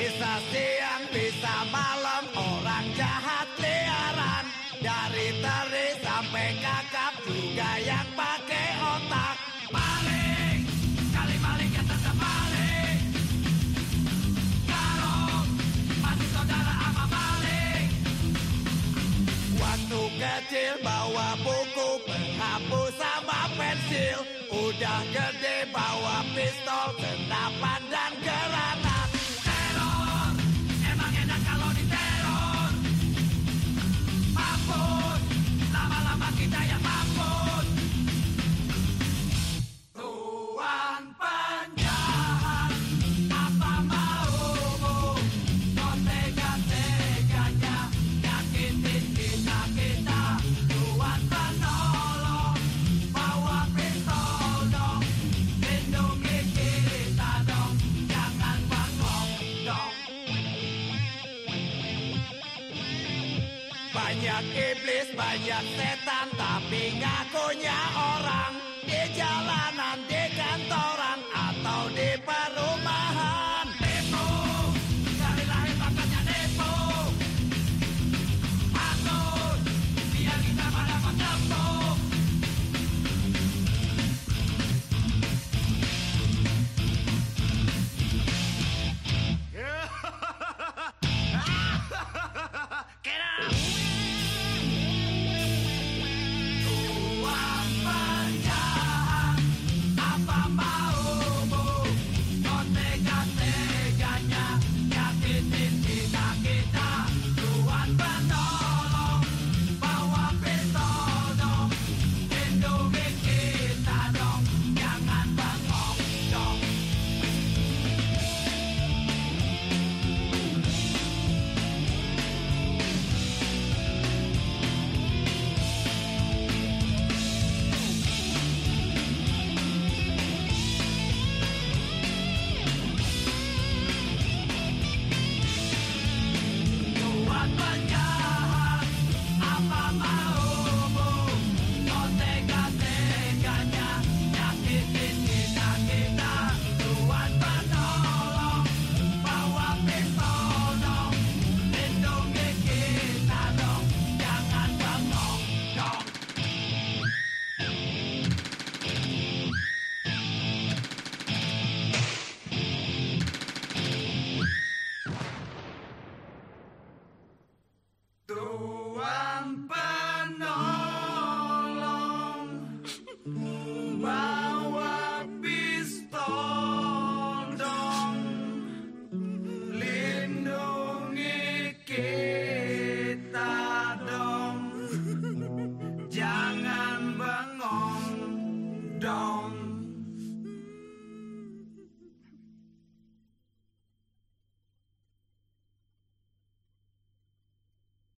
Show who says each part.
Speaker 1: Bisa siang, bisa malam Orang jahat liaran Dari teri sampai kakap Juga yang pakai otak
Speaker 2: Maling, sekali maling ya tetap maling. Garong, masih saudara ama maling.
Speaker 1: Waktu kecil bawa buku penghapus sama pensil Udah gede bawa pistol, senapan Banyak iblis, banyak setan Tapi ngakunya